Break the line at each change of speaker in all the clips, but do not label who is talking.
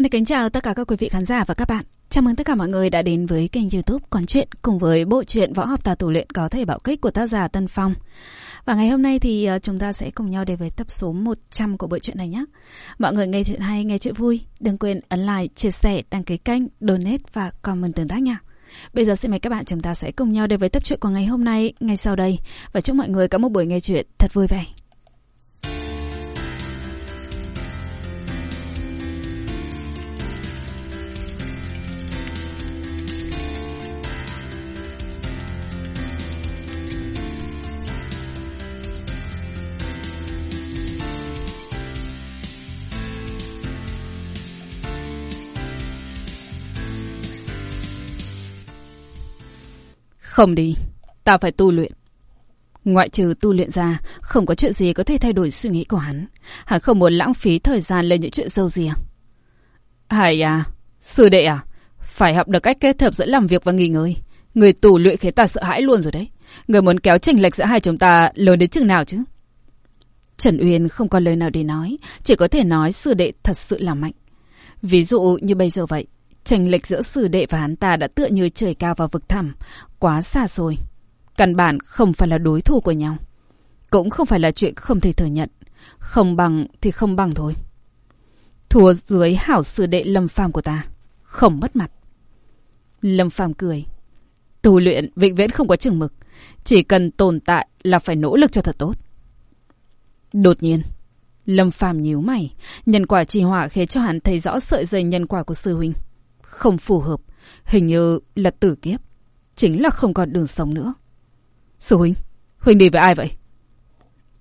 Xin kính chào tất cả các quý vị khán giả và các bạn. Chào mừng tất cả mọi người đã đến với kênh youtube Quán Chuyện cùng với bộ truyện Võ học tà tù luyện có thể bạo kích của tác giả Tân Phong. Và ngày hôm nay thì ờ, chúng ta sẽ cùng nhau đến với tập số 100 của bộ truyện này nhé. Mọi người nghe chuyện hay, nghe chuyện vui. Đừng quên ấn like, chia sẻ, đăng ký kênh, donate và comment tương tác nha. Bây giờ xin mời các bạn chúng ta sẽ cùng nhau đến với tập truyện của ngày hôm nay, ngay sau đây. Và chúc mọi người có một buổi nghe chuyện thật vui vẻ. Không đi, ta phải tu luyện. Ngoại trừ tu luyện ra, không có chuyện gì có thể thay đổi suy nghĩ của hắn. Hắn không muốn lãng phí thời gian lên những chuyện dâu dìa. À? Hải à, sư đệ à, phải học được cách kết hợp giữa làm việc và nghỉ ngơi. Người tù luyện khiến ta sợ hãi luôn rồi đấy. Người muốn kéo chênh lệch giữa hai chúng ta lớn đến chừng nào chứ? Trần Uyên không có lời nào để nói, chỉ có thể nói sư đệ thật sự là mạnh. Ví dụ như bây giờ vậy, Tranh lệch giữa sư đệ và hắn ta đã tựa như trời cao và vực thẳm, quá xa xôi. Căn bản không phải là đối thủ của nhau. Cũng không phải là chuyện không thể thừa nhận. Không bằng thì không bằng thôi. Thua dưới hảo sư đệ lâm phàm của ta. Không mất mặt. Lâm phàm cười. Tu luyện vĩnh viễn không có chừng mực. Chỉ cần tồn tại là phải nỗ lực cho thật tốt. Đột nhiên, Lâm phàm nhíu mày. Nhân quả trì hỏa khiến cho hắn thấy rõ sợi dây nhân quả của sư huynh không phù hợp, hình như là tử kiếp, chính là không còn đường sống nữa. Sư huynh, huynh đi với ai vậy?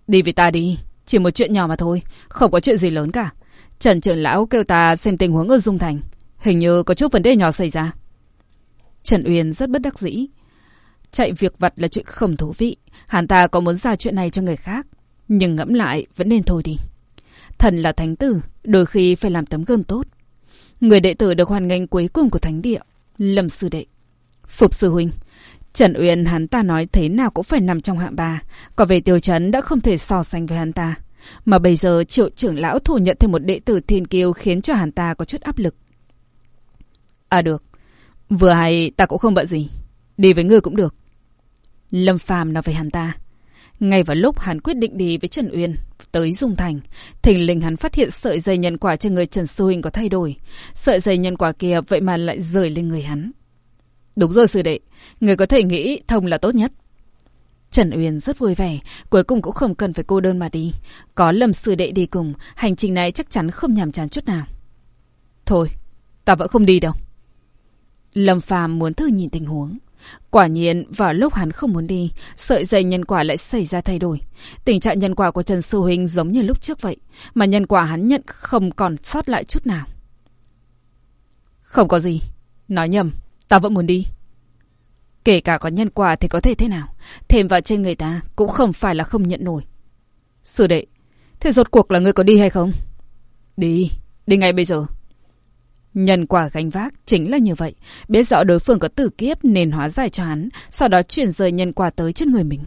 Đi với ta đi, chỉ một chuyện nhỏ mà thôi, không có chuyện gì lớn cả. Trần trưởng lão kêu ta xem tình huống ở Dung Thành, hình như có chút vấn đề nhỏ xảy ra. Trần Uyên rất bất đắc dĩ. Chạy việc vặt là chuyện không thú vị, hắn ta có muốn ra chuyện này cho người khác, nhưng ngẫm lại vẫn nên thôi đi. Thần là thánh tử, đôi khi phải làm tấm gương tốt. Người đệ tử được hoàn nghênh cuối cùng của thánh địa, Lâm Sư Đệ. Phục Sư Huynh, Trần Uyên hắn ta nói thế nào cũng phải nằm trong hạng ba, còn về tiêu chấn đã không thể so sánh với hắn ta. Mà bây giờ triệu trưởng lão thủ nhận thêm một đệ tử thiên kiêu khiến cho hắn ta có chút áp lực. À được, vừa hay ta cũng không bận gì, đi với ngươi cũng được. Lâm Phàm nói với hắn ta. Ngay vào lúc hắn quyết định đi với Trần Uyên, tới Dung Thành, thình lình hắn phát hiện sợi dây nhân quả trên người Trần Sư Huynh có thay đổi. Sợi dây nhân quả kia vậy mà lại rời lên người hắn. Đúng rồi sư đệ, người có thể nghĩ thông là tốt nhất. Trần Uyên rất vui vẻ, cuối cùng cũng không cần phải cô đơn mà đi. Có lầm sư đệ đi cùng, hành trình này chắc chắn không nhàm chán chút nào. Thôi, ta vẫn không đi đâu. Lâm Phàm muốn thử nhìn tình huống. Quả nhiên, vào lúc hắn không muốn đi, sợi dây nhân quả lại xảy ra thay đổi. Tình trạng nhân quả của Trần Sư Huynh giống như lúc trước vậy, mà nhân quả hắn nhận không còn sót lại chút nào. Không có gì. Nói nhầm, ta vẫn muốn đi. Kể cả có nhân quả thì có thể thế nào, thêm vào trên người ta cũng không phải là không nhận nổi. Sư đệ, thế rốt cuộc là người có đi hay không? Đi, đi ngay bây giờ. Nhân quả gánh vác chính là như vậy. Biết rõ đối phương có tử kiếp nên hóa giải cho hắn, sau đó chuyển rời nhân quả tới trên người mình.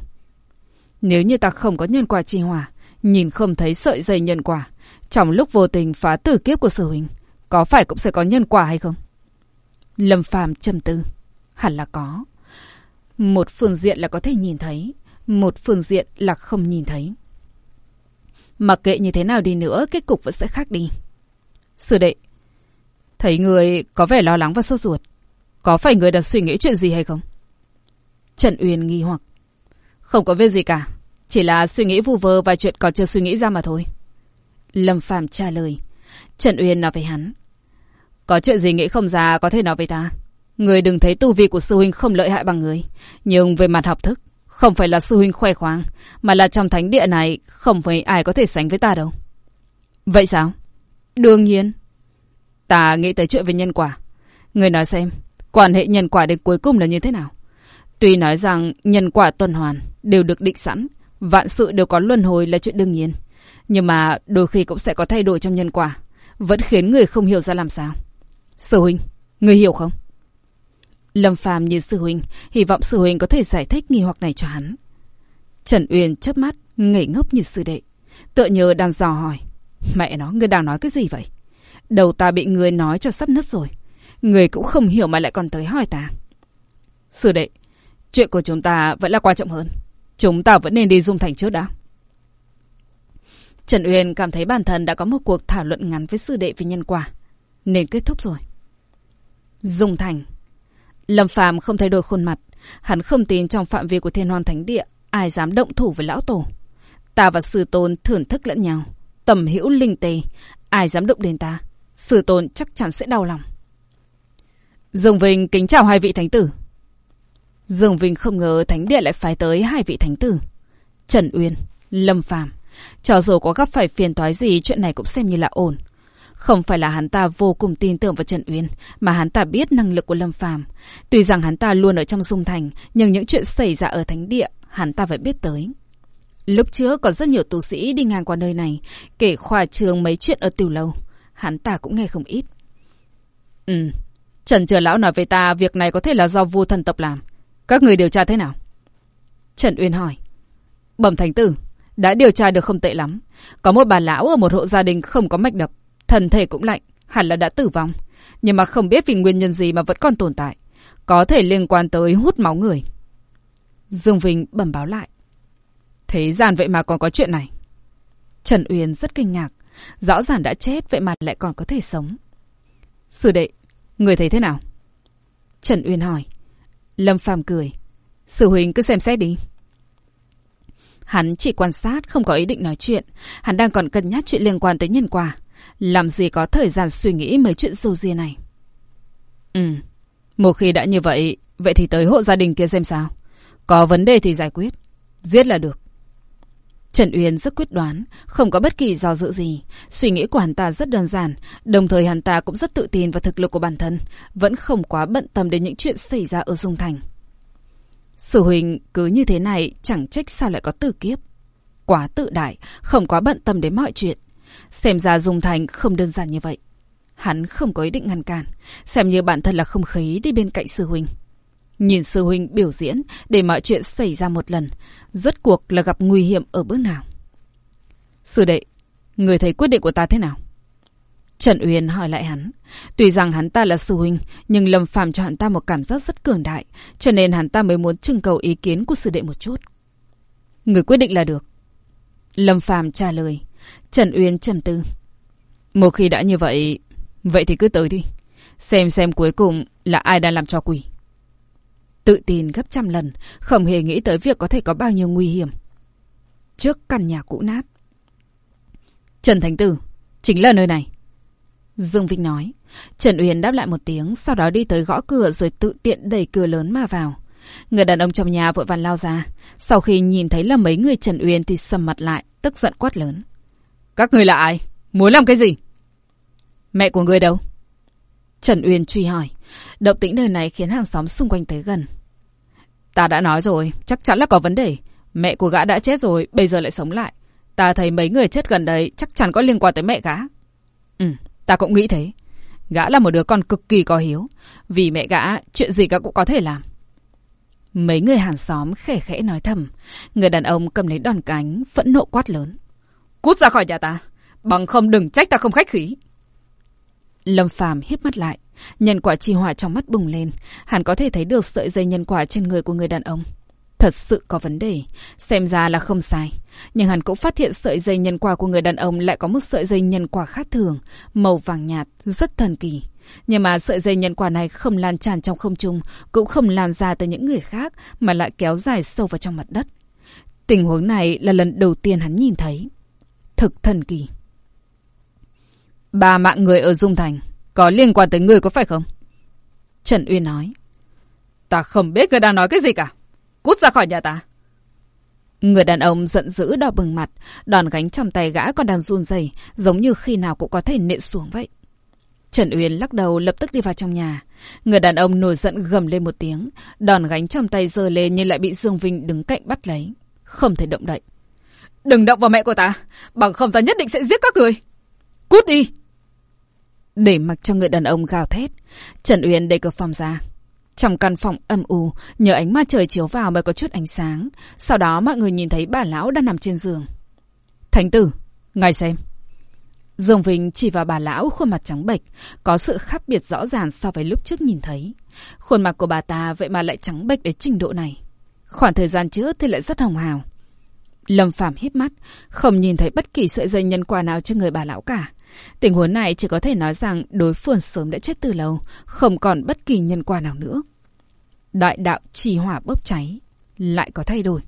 Nếu như ta không có nhân quả chi hòa, nhìn không thấy sợi dây nhân quả, trong lúc vô tình phá tử kiếp của sở huynh, có phải cũng sẽ có nhân quả hay không? Lâm phàm trầm tư. Hẳn là có. Một phương diện là có thể nhìn thấy, một phương diện là không nhìn thấy. Mặc kệ như thế nào đi nữa, kết cục vẫn sẽ khác đi. Sư đệ, Thấy người có vẻ lo lắng và sốt ruột. Có phải người đang suy nghĩ chuyện gì hay không? Trần Uyên nghi hoặc. Không có việc gì cả. Chỉ là suy nghĩ vu vơ và chuyện còn chưa suy nghĩ ra mà thôi. Lâm Phàm trả lời. Trần Uyên nói với hắn. Có chuyện gì nghĩ không ra có thể nói với ta. Người đừng thấy tu vi của sư huynh không lợi hại bằng người. Nhưng về mặt học thức, không phải là sư huynh khoe khoang, mà là trong thánh địa này không phải ai có thể sánh với ta đâu. Vậy sao? Đương nhiên. Ta nghĩ tới chuyện về nhân quả. Người nói xem, quan hệ nhân quả đến cuối cùng là như thế nào? Tuy nói rằng nhân quả tuần hoàn đều được định sẵn, vạn sự đều có luân hồi là chuyện đương nhiên. Nhưng mà đôi khi cũng sẽ có thay đổi trong nhân quả, vẫn khiến người không hiểu ra làm sao. Sư huynh, người hiểu không? Lâm Phàm nhìn sư huynh, hy vọng sư huynh có thể giải thích nghi hoặc này cho hắn. Trần Uyên chớp mắt, ngẩng ngốc như sư đệ, tựa như đang dò hỏi. Mẹ nó, người đang nói cái gì vậy? Đầu ta bị người nói cho sắp nứt rồi. Người cũng không hiểu mà lại còn tới hỏi ta. Sư đệ, chuyện của chúng ta vẫn là quan trọng hơn. Chúng ta vẫn nên đi dung thành trước đã. Trần Uyên cảm thấy bản thân đã có một cuộc thảo luận ngắn với sư đệ về nhân quả. Nên kết thúc rồi. Dung thành. Lâm Phàm không thay đổi khuôn mặt. Hắn không tin trong phạm vi của thiên hoan thánh địa ai dám động thủ với lão tổ. Ta và sư tôn thưởng thức lẫn nhau. Tầm hữu linh tề. Ai dám động đến ta sử tồn chắc chắn sẽ đau lòng. Dương Vinh kính chào hai vị thánh tử. Dương Vinh không ngờ thánh địa lại phái tới hai vị thánh tử. Trần Uyên, Lâm Phàm Cho dù có gặp phải phiền toái gì chuyện này cũng xem như là ổn. Không phải là hắn ta vô cùng tin tưởng vào Trần Uyên, mà hắn ta biết năng lực của Lâm Phàm. Tuy rằng hắn ta luôn ở trong dung thành, nhưng những chuyện xảy ra ở thánh địa, hắn ta phải biết tới. Lúc trước có rất nhiều tu sĩ đi ngang qua nơi này, kể khoa trường mấy chuyện ở tiểu lâu. Hắn ta cũng nghe không ít. Ừ, Trần Chờ Lão nói với ta việc này có thể là do vua thần tộc làm. Các người điều tra thế nào? Trần Uyên hỏi. Bẩm thánh tử, đã điều tra được không tệ lắm. Có một bà lão ở một hộ gia đình không có mạch đập. Thần thể cũng lạnh, hẳn là đã tử vong. Nhưng mà không biết vì nguyên nhân gì mà vẫn còn tồn tại. Có thể liên quan tới hút máu người. Dương Vinh bẩm báo lại. Thế gian vậy mà còn có chuyện này. Trần Uyên rất kinh ngạc. Rõ ràng đã chết vậy mà lại còn có thể sống. Sư đệ, người thấy thế nào? Trần Uyên hỏi. Lâm Phàm cười. Sư huynh cứ xem xét đi. Hắn chỉ quan sát, không có ý định nói chuyện. Hắn đang còn cân nhắc chuyện liên quan tới nhân quả. Làm gì có thời gian suy nghĩ mấy chuyện dâu ria này. Ừ. Một khi đã như vậy, vậy thì tới hộ gia đình kia xem sao. Có vấn đề thì giải quyết. Giết là được. Trần Uyên rất quyết đoán, không có bất kỳ do dự gì. Suy nghĩ của hắn ta rất đơn giản, đồng thời hắn ta cũng rất tự tin vào thực lực của bản thân, vẫn không quá bận tâm đến những chuyện xảy ra ở Dung Thành. Sử huynh cứ như thế này chẳng trách sao lại có tử kiếp. Quá tự đại, không quá bận tâm đến mọi chuyện. Xem ra Dung Thành không đơn giản như vậy. Hắn không có ý định ngăn cản, xem như bản thân là không khí đi bên cạnh sư huynh. Nhìn sư huynh biểu diễn để mọi chuyện xảy ra một lần, rốt cuộc là gặp nguy hiểm ở bước nào. Sư đệ, người thấy quyết định của ta thế nào? Trần Uyên hỏi lại hắn. Tuy rằng hắn ta là sư huynh, nhưng Lâm Phàm cho hắn ta một cảm giác rất cường đại, cho nên hắn ta mới muốn trưng cầu ý kiến của sư đệ một chút. Người quyết định là được. Lâm Phàm trả lời. Trần Uyên trầm tư. Một khi đã như vậy, vậy thì cứ tới đi. Xem xem cuối cùng là ai đang làm cho quỷ. Tự tin gấp trăm lần, không hề nghĩ tới việc có thể có bao nhiêu nguy hiểm. Trước căn nhà cũ nát. Trần Thánh Tử, chính là nơi này. Dương Vinh nói. Trần Uyên đáp lại một tiếng, sau đó đi tới gõ cửa rồi tự tiện đẩy cửa lớn mà vào. Người đàn ông trong nhà vội vàng lao ra. Sau khi nhìn thấy là mấy người Trần Uyên thì sầm mặt lại, tức giận quát lớn. Các người là ai? Muốn làm cái gì? Mẹ của người đâu? Trần Uyên truy hỏi. Động tĩnh nơi này khiến hàng xóm xung quanh tới gần. Ta đã nói rồi, chắc chắn là có vấn đề. Mẹ của gã đã chết rồi, bây giờ lại sống lại. Ta thấy mấy người chết gần đây chắc chắn có liên quan tới mẹ gã. Ừ, ta cũng nghĩ thế. Gã là một đứa con cực kỳ có hiếu. Vì mẹ gã, chuyện gì gã cũng có thể làm. Mấy người hàng xóm khẽ khẽ nói thầm. Người đàn ông cầm lấy đòn cánh, phẫn nộ quát lớn. Cút ra khỏi nhà ta, bằng không đừng trách ta không khách khí. Lâm Phàm hiếp mắt lại, nhân quả chi hỏa trong mắt bùng lên, hắn có thể thấy được sợi dây nhân quả trên người của người đàn ông. Thật sự có vấn đề, xem ra là không sai. Nhưng hắn cũng phát hiện sợi dây nhân quả của người đàn ông lại có một sợi dây nhân quả khác thường, màu vàng nhạt, rất thần kỳ. Nhưng mà sợi dây nhân quả này không lan tràn trong không trung, cũng không lan ra tới những người khác, mà lại kéo dài sâu vào trong mặt đất. Tình huống này là lần đầu tiên hắn nhìn thấy. Thực thần kỳ. Ba mạng người ở Dung Thành có liên quan tới người có phải không? Trần Uyên nói. Ta không biết người đang nói cái gì cả. Cút ra khỏi nhà ta. Người đàn ông giận dữ đỏ bừng mặt, đòn gánh trong tay gã còn đang run rẩy, giống như khi nào cũng có thể nện xuống vậy. Trần Uyên lắc đầu lập tức đi vào trong nhà. Người đàn ông nổi giận gầm lên một tiếng, đòn gánh trong tay giơ lên nhưng lại bị Dương Vinh đứng cạnh bắt lấy. Không thể động đậy. Đừng động vào mẹ của ta, bằng không ta nhất định sẽ giết các người. Cút đi! Để mặc cho người đàn ông gào thét, Trần Uyên đẩy cửa phòng ra. Trong căn phòng âm u, nhờ ánh mặt trời chiếu vào mới có chút ánh sáng. Sau đó mọi người nhìn thấy bà lão đang nằm trên giường. Thánh tử, ngài xem. Dương Vinh chỉ vào bà lão khuôn mặt trắng bệch, có sự khác biệt rõ ràng so với lúc trước nhìn thấy. Khuôn mặt của bà ta vậy mà lại trắng bệch đến trình độ này. Khoảng thời gian trước thì lại rất hồng hào. Lâm Phàm hít mắt, không nhìn thấy bất kỳ sợi dây nhân quả nào trên người bà lão cả. Tình huống này chỉ có thể nói rằng đối phương sớm đã chết từ lâu, không còn bất kỳ nhân quả nào nữa. Đại đạo trì hỏa bốc cháy, lại có thay đổi.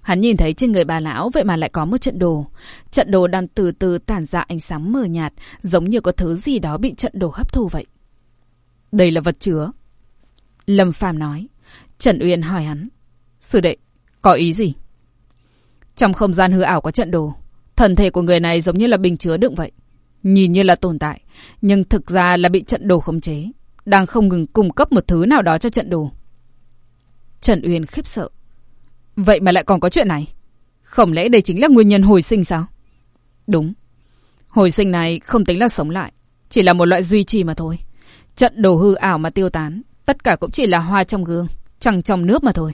Hắn nhìn thấy trên người bà lão vậy mà lại có một trận đồ. Trận đồ đang từ từ tản ra ánh sáng mờ nhạt, giống như có thứ gì đó bị trận đồ hấp thu vậy. Đây là vật chứa. Lâm Phàm nói. Trần Uyên hỏi hắn. Sư đệ, có ý gì? Trong không gian hư ảo có trận đồ. Thần thể của người này giống như là bình chứa đựng vậy. Nhìn như là tồn tại, nhưng thực ra là bị trận đồ khống chế. Đang không ngừng cung cấp một thứ nào đó cho trận đồ. Trần Uyên khiếp sợ. Vậy mà lại còn có chuyện này? Không lẽ đây chính là nguyên nhân hồi sinh sao? Đúng. Hồi sinh này không tính là sống lại. Chỉ là một loại duy trì mà thôi. Trận đồ hư ảo mà tiêu tán. Tất cả cũng chỉ là hoa trong gương. Chẳng trong nước mà thôi.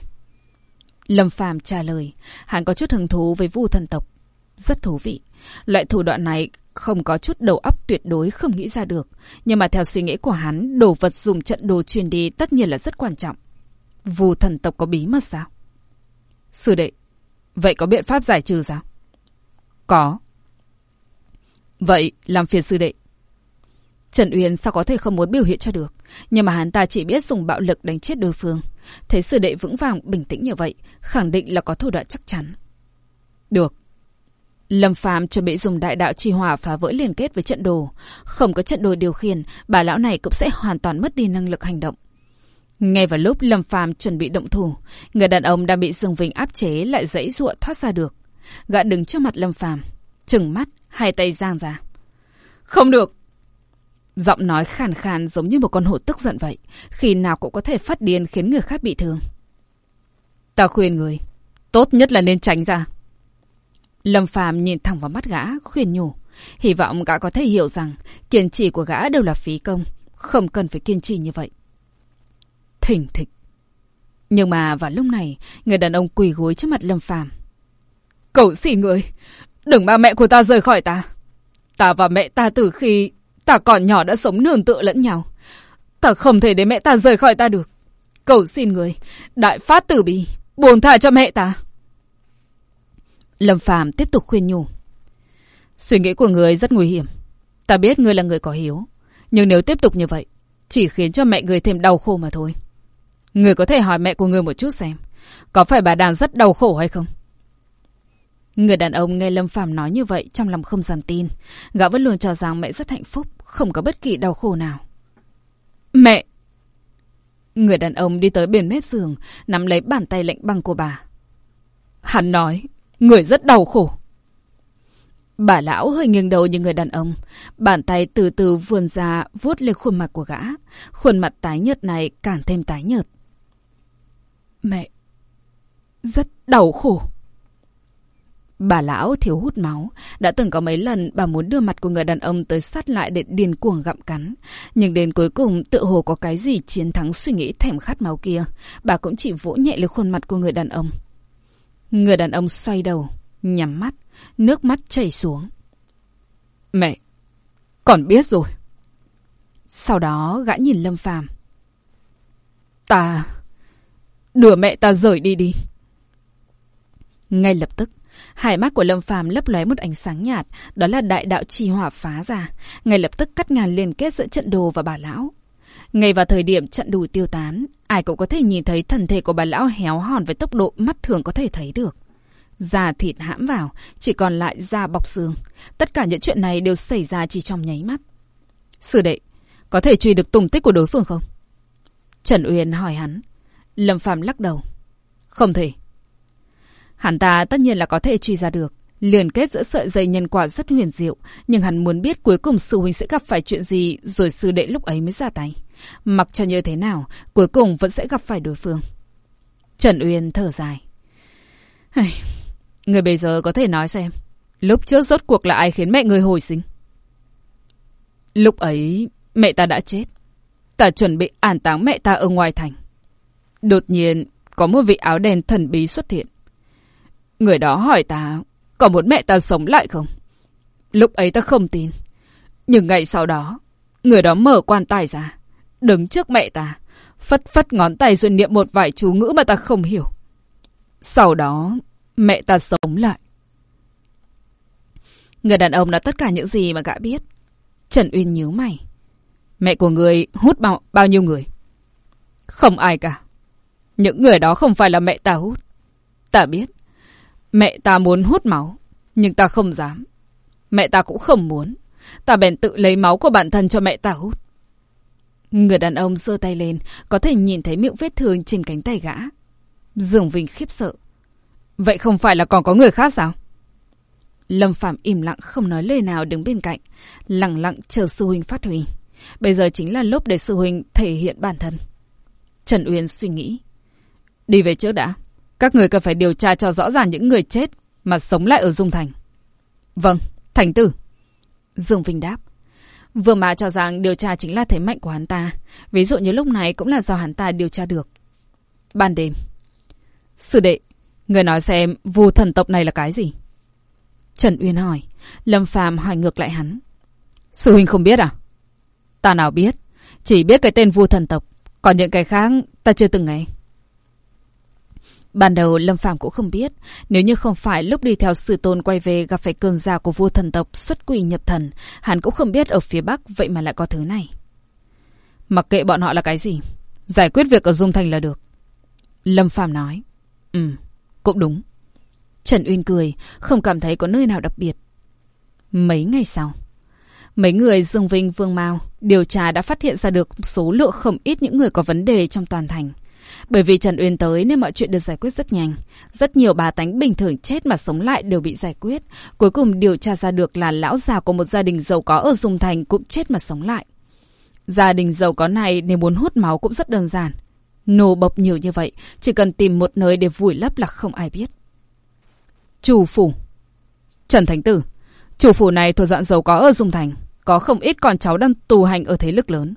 Lâm Phàm trả lời. Hắn có chút hứng thú với vu thần tộc. Rất thú vị. Loại thủ đoạn này không có chút đầu óc tuyệt đối không nghĩ ra được. Nhưng mà theo suy nghĩ của hắn, đồ vật dùng trận đồ truyền đi tất nhiên là rất quan trọng. Vù thần tộc có bí mật sao? Sư đệ, vậy có biện pháp giải trừ sao? Có. Vậy làm phiền sư đệ. Trần Uyên sao có thể không muốn biểu hiện cho được. Nhưng mà hắn ta chỉ biết dùng bạo lực đánh chết đối phương. Thấy sư đệ vững vàng bình tĩnh như vậy, khẳng định là có thủ đoạn chắc chắn. Được. Lâm Phàm chuẩn bị dùng đại đạo chi hỏa phá vỡ liên kết với trận đồ. Không có trận đồ điều khiển, bà lão này cũng sẽ hoàn toàn mất đi năng lực hành động. Ngay vào lúc Lâm Phàm chuẩn bị động thủ, người đàn ông đang bị Dương Vinh áp chế lại dãy ruộng thoát ra được. Gã đứng trước mặt Lâm Phàm, trừng mắt, hai tay giang ra. Không được! Giọng nói khàn khàn giống như một con hổ tức giận vậy, khi nào cũng có thể phát điên khiến người khác bị thương. Ta khuyên người, tốt nhất là nên tránh ra. Lâm Phàm nhìn thẳng vào mắt gã, khuyên nhủ. Hy vọng gã có thể hiểu rằng kiên trì của gã đều là phí công, không cần phải kiên trì như vậy thỉnh thịch. Nhưng mà vào lúc này, người đàn ông quỳ gối trước mặt Lâm Phàm. Cậu xỉ người, đừng mang mẹ của ta rời khỏi ta. Ta và mẹ ta từ khi ta còn nhỏ đã sống nương tựa lẫn nhau. Ta không thể để mẹ ta rời khỏi ta được. Cầu xin người, đại phát tử bi, buông thả cho mẹ ta. Lâm Phàm tiếp tục khuyên nhủ. Suy nghĩ của người rất nguy hiểm. Ta biết người là người có hiếu. Nhưng nếu tiếp tục như vậy, chỉ khiến cho mẹ người thêm đau khổ mà thôi. Người có thể hỏi mẹ của người một chút xem. Có phải bà đang rất đau khổ hay không? Người đàn ông nghe Lâm Phàm nói như vậy trong lòng không dám tin. Gã vẫn luôn cho rằng mẹ rất hạnh phúc, không có bất kỳ đau khổ nào. Mẹ! Người đàn ông đi tới bên mép giường, nắm lấy bàn tay lạnh băng của bà. Hắn nói, người rất đau khổ. Bà lão hơi nghiêng đầu như người đàn ông. Bàn tay từ từ vươn ra vuốt lên khuôn mặt của gã. Khuôn mặt tái nhợt này càng thêm tái nhợt. Mẹ, rất đau khổ. Bà lão thiếu hút máu. Đã từng có mấy lần bà muốn đưa mặt của người đàn ông tới sát lại để điên cuồng gặm cắn. Nhưng đến cuối cùng tự hồ có cái gì chiến thắng suy nghĩ thèm khát máu kia. Bà cũng chỉ vỗ nhẹ lên khuôn mặt của người đàn ông. Người đàn ông xoay đầu, nhắm mắt, nước mắt chảy xuống. Mẹ, còn biết rồi. Sau đó gã nhìn Lâm Phàm. Ta Đưa mẹ ta rời đi đi. Ngay lập tức, hai mắt của Lâm Phàm lấp lóe một ánh sáng nhạt, đó là đại đạo chi hỏa phá ra, ngay lập tức cắt ngàn liên kết giữa trận đồ và bà lão. Ngay vào thời điểm trận đùi tiêu tán, ai cũng có thể nhìn thấy thần thể của bà lão héo hòn với tốc độ mắt thường có thể thấy được. Da thịt hãm vào, chỉ còn lại da bọc xương. Tất cả những chuyện này đều xảy ra chỉ trong nháy mắt. Sư đệ, có thể truy được tung tích của đối phương không? Trần Uyên hỏi hắn. Lâm Phàm lắc đầu. Không thể. Hắn ta tất nhiên là có thể truy ra được. Liên kết giữa sợi dây nhân quả rất huyền diệu, nhưng hắn muốn biết cuối cùng sư huynh sẽ gặp phải chuyện gì rồi sư đệ lúc ấy mới ra tay. Mặc cho như thế nào, cuối cùng vẫn sẽ gặp phải đối phương. Trần Uyên thở dài. Người bây giờ có thể nói xem, lúc trước rốt cuộc là ai khiến mẹ người hồi sinh? Lúc ấy, mẹ ta đã chết. Ta chuẩn bị an táng mẹ ta ở ngoài thành. Đột nhiên, có một vị áo đen thần bí xuất hiện. Người đó hỏi ta, có muốn mẹ ta sống lại không? Lúc ấy ta không tin. Nhưng ngày sau đó, người đó mở quan tài ra, đứng trước mẹ ta, phất phất ngón tay rồi niệm một vài chú ngữ mà ta không hiểu. Sau đó, mẹ ta sống lại. Người đàn ông đã tất cả những gì mà gã biết. Trần Uyên nhíu mày. Mẹ của người hút bao, bao nhiêu người? Không ai cả. Những người đó không phải là mẹ ta hút. Ta biết. Mẹ ta muốn hút máu, nhưng ta không dám. Mẹ ta cũng không muốn. Ta bèn tự lấy máu của bản thân cho mẹ ta hút. Người đàn ông giơ tay lên, có thể nhìn thấy miệng vết thương trên cánh tay gã. Dương Vinh khiếp sợ. Vậy không phải là còn có người khác sao? Lâm Phạm im lặng không nói lời nào đứng bên cạnh, lặng lặng chờ sư huynh phát huy. Bây giờ chính là lúc để sư huynh thể hiện bản thân. Trần Uyên suy nghĩ. Đi về trước đã. Các người cần phải điều tra cho rõ ràng những người chết mà sống lại ở Dung Thành. Vâng, Thành Tử. Dương Vinh đáp. Vừa mà cho rằng điều tra chính là thế mạnh của hắn ta. Ví dụ như lúc này cũng là do hắn ta điều tra được. Ban đêm. Sư đệ, người nói xem vu thần tộc này là cái gì? Trần Uyên hỏi. Lâm Phàm hỏi ngược lại hắn. Sư huynh không biết à? Ta nào biết. Chỉ biết cái tên vu thần tộc. Còn những cái khác ta chưa từng nghe. Ban đầu Lâm Phàm cũng không biết, nếu như không phải lúc đi theo sư tôn quay về gặp phải cơn già của vua thần tộc xuất quỷ nhập thần, hắn cũng không biết ở phía Bắc vậy mà lại có thứ này. Mặc kệ bọn họ là cái gì, giải quyết việc ở Dung Thành là được. Lâm Phàm nói. Ừ, cũng đúng. Trần Uyên cười, không cảm thấy có nơi nào đặc biệt. Mấy ngày sau, mấy người Dương Vinh Vương Mao điều tra đã phát hiện ra được số lượng không ít những người có vấn đề trong toàn thành. Bởi vì Trần Uyên tới nên mọi chuyện được giải quyết rất nhanh. Rất nhiều bà tánh bình thường chết mà sống lại đều bị giải quyết. Cuối cùng điều tra ra được là lão già của một gia đình giàu có ở Dung Thành cũng chết mà sống lại. Gia đình giàu có này nếu muốn hút máu cũng rất đơn giản. nổ bọc nhiều như vậy, chỉ cần tìm một nơi để vùi lấp là không ai biết. Chủ phủ Trần Thánh Tử Chủ phủ này thuộc dạng giàu có ở Dung Thành. Có không ít con cháu đang tù hành ở thế lực lớn.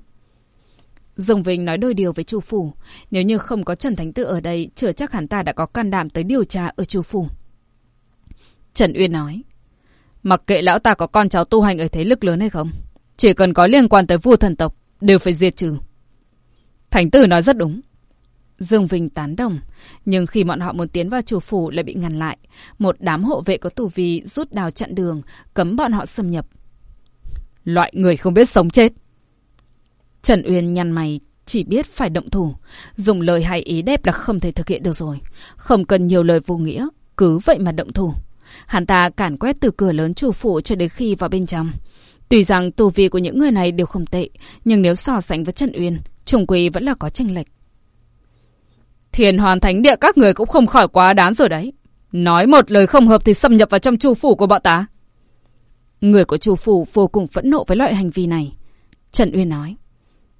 Dương Vinh nói đôi điều với Chu Phủ. Nếu như không có Trần Thánh Tự ở đây, chưa chắc hắn ta đã có can đảm tới điều tra ở Chu Phủ. Trần Uyên nói. Mặc kệ lão ta có con cháu tu hành ở thế lực lớn hay không, chỉ cần có liên quan tới vua thần tộc, đều phải diệt trừ. Thánh Tử nói rất đúng. Dương Vinh tán đồng, nhưng khi bọn họ muốn tiến vào chủ phủ lại bị ngăn lại. Một đám hộ vệ có tù vi rút đào chặn đường, cấm bọn họ xâm nhập. Loại người không biết sống chết. Trần Uyên nhăn mày, chỉ biết phải động thủ. Dùng lời hay ý đẹp là không thể thực hiện được rồi. Không cần nhiều lời vô nghĩa, cứ vậy mà động thủ. Hắn ta cản quét từ cửa lớn chủ phủ cho đến khi vào bên trong. Tuy rằng tu vi của những người này đều không tệ, nhưng nếu so sánh với Trần Uyên, trùng quỳ vẫn là có tranh lệch. Thiền hoàn thánh địa các người cũng không khỏi quá đáng rồi đấy. Nói một lời không hợp thì xâm nhập vào trong chu phủ của bọn ta. Người của chu phủ vô cùng phẫn nộ với loại hành vi này. Trần Uyên nói.